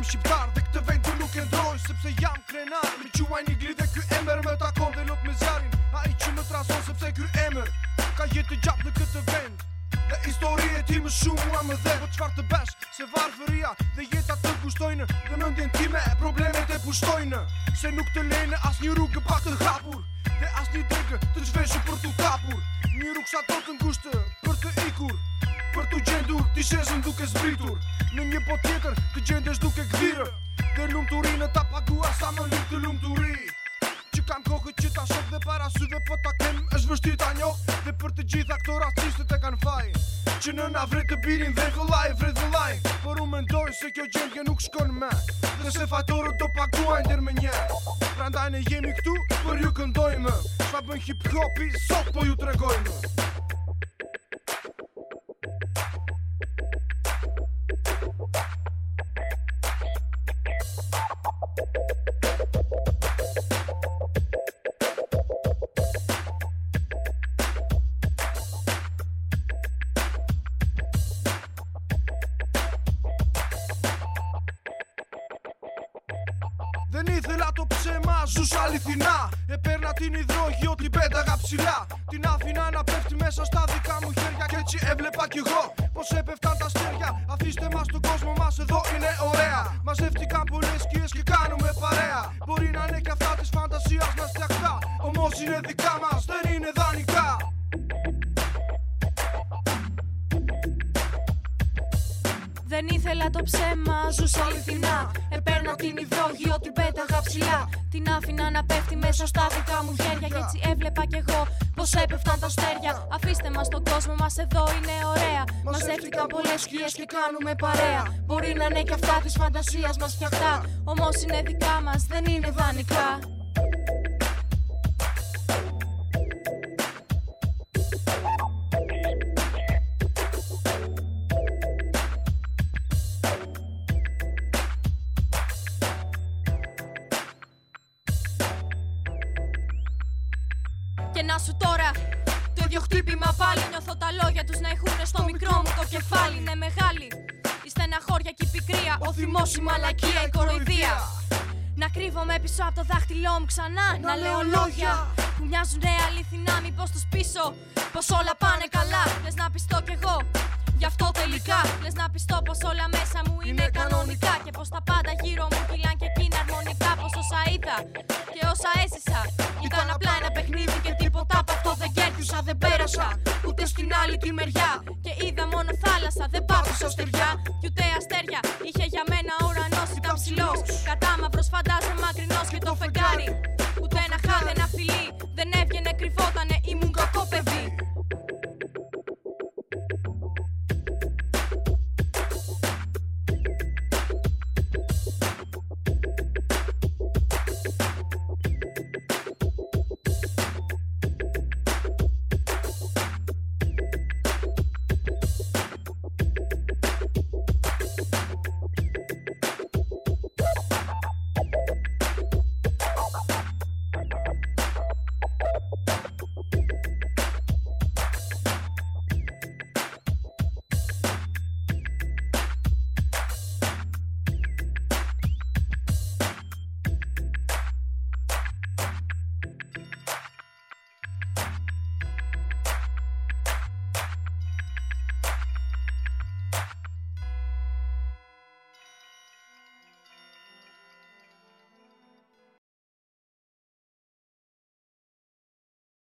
jam shqiptar dhe këtë vend të nuk e ndroj Sepse jam krenar. Mi quaj një glidhe ky emër me ta kon dhe lot me zjarin A i që më trason sepse ky emër Ka jetë gjatë në këtë vend. Dhe histori e ti më shumë mua më dhe. Po qfar të besh se varfëria dhe jeta të kushtojnë Dhe mëndjen time problemet e pushtojnë. Se nuk të lejnë as një rrugë pa të hapur Dhe as një dregë të zhveshë për të kapur. Një rrugë sa të ngushtë për të ikur Për të gjendur t'i sheshën duke zbritur Në një po tjetër të gjendesh duke gdhirë Dhe lumë të rinë ta pagua sa më lirë të lumë të ri Që kam kohët që ta shok dhe para syve po ta kem është vështirë ta njoh. Dhe për të gjitha këto rastistët e kanë faj. Që në na vret të birin dhe vëllaj, vret vëllaj Por unë mendoj se kjo gjendje nuk shkon me. Dhe se fajtorët do paguajnë dherë me nje Prandaj ne jemi këtu, për ju këndojmë. Shfa bën hip hopi, sot po ju tregojmë Δεν ήθελα το ψέμα, ζού αληθινά. Επέρνα την υδρόγειο, την πέταγα ψηλά. Την άφηνα να πέφτει μέσα στα δικά μου χέρια και έτσι έβλεπα κι εγώ πώς έπεφταν τα χέρια. Αφήστε μας τον κόσμο, μας εδώ είναι ωραία. Μα ζεύτηκαν πολλές σκιές και κάνουμε παρέα. Μπορεί να είναι κι αυτά της φαντασίας μας φτιαχτά, όμως είναι δικά μας. Δεν ήθελα το ψέμα, ζούσα αληθινά. Επέρνα την υδρόγη, ότι πέταγα ψηλά. Την άφηνα να πέφτει μέσα στα δικά μου χέρια. Κι έτσι έβλεπα κι εγώ πω έπεφταν τα αστέρια. Αφήστε μας τον κόσμο μας, εδώ είναι ωραία. Μαζεύτηκαν πολλές σκιές και κάνουμε παρέα. Μπορεί να είναι κι αυτά της φαντασίας μας φτιαχτά. Όμως είναι δικά μας, δεν είναι δανεικά. Και να σου τώρα. Το ίδιο χτύπημα πάλι Νιώθω τα λόγια τους να έχουν στο μικρό μου το κεφάλι. Είναι μεγάλη η στεναχώρια και η πικρία Ο θυμός, η μαλακία, η κοροϊδία. Να κρύβομαι πίσω από το δάχτυλό μου ξανά Να λέω λόγια που μοιάζουν αληθινά. Μήπως τους πίσω πως όλα πάνε καλά. Λες να πιστώ κι εγώ Γι' αυτό τελικά. Λες να πιστώ πως όλα μέσα μου είναι κανονικά. Και πως τα πάντα γύρω μου κυλάν και εκείνα αρμονικά. Πως όσα είδα και όσα έζησα Ήταν απλά ένα παιχνίδι και τίποτα πάτησα, δεν πέρασα. Ούτε στην άλλη τη μεριά. Και είδα μόνο θάλασσα, δεν πάτησα στεριά. και ούτε αστέρια είχε για μένα ουρανός, ήταν ψηλός. Κατά μαύρος φαντάζομαι μακρινός και το φεγγάρι. Ούτε ένα χάδε, ένα φιλί. Δεν έβγαινε, κρυβότανε